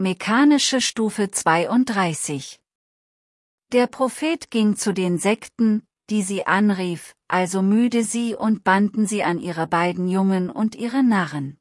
Mechanische Stufe 32 Der Prophet ging zu den Sekten, die sie anrief, also müde sie und banden sie an ihre beiden Jungen und ihre Narren.